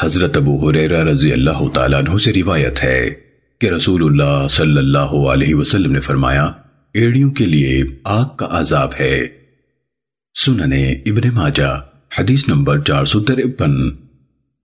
حضرت ابو حریرہ رضی اللہ تعالیٰ عنہ سے روایت ہے کہ رسول اللہ صلی اللہ علیہ وسلم نے فرمایا، ایڑیوں کے لیے آگ کا عذاب ہے۔ سننے ابن ماجہ، حدیث نمبر چار سو ترپن۔